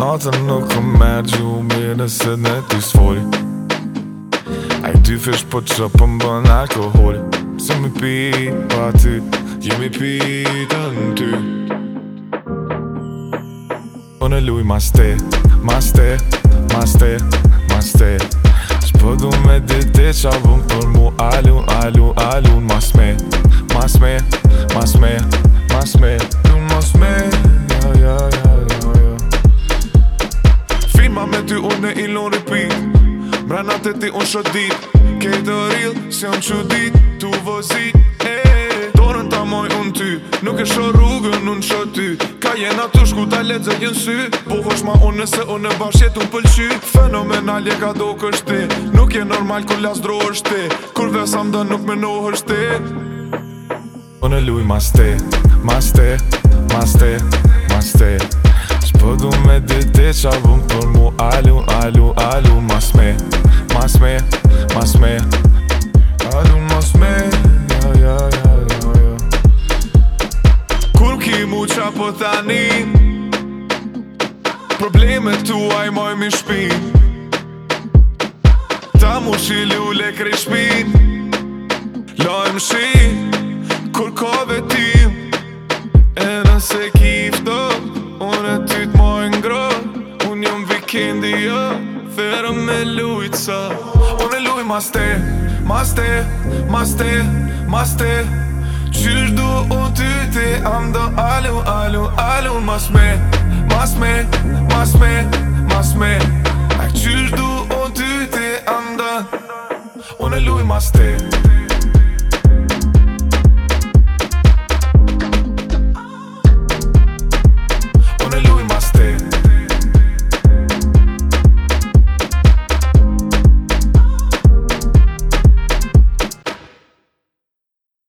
Natën nuk ku merë gju mirë nëse në t'i s'foli i dy fesh po që pëm po bën alkohol Se mi pit pa ty, gjë mi pit a në ty Unë në luj ma ste, ma ste, ma ste, ma te me dite qa vëm për mu alun, alun, alun Mas me, mas me, mas me, mas me mas me, ja, ja, ja Pranat ti unë shot dit Ke të rilë, si unë që Tu vozit, e Dorën ta moj unë ty Nuk e shot rrugën, unë shot ty Ka jena të shku ta zë sy Po hosh ma unë nëse unë e bashjet unë pëlqy Fenomenal ka do kështi Nuk e normal kër las dro është ti Kur dhe nuk me no është ti Unë e luj ma ste Ma ste Ma ste Ma ste Shpëdu me dite qa vëm për mu Alu, alu, alu, mas me tani Probleme tua i moj mi shpin Ta mu shi lule krej shpin Lojm shi Kur kove ti E nëse kifto Unë e ty t'moj ngro Unë jom vikindi jo Therëm me lujt sa Unë e luj Mas te Mas te Mas te, mas te Qysh du ty ti am do alu alu alu Mas me, mas me, mas me, mas me A ty ti am do Unë luj mas te, mas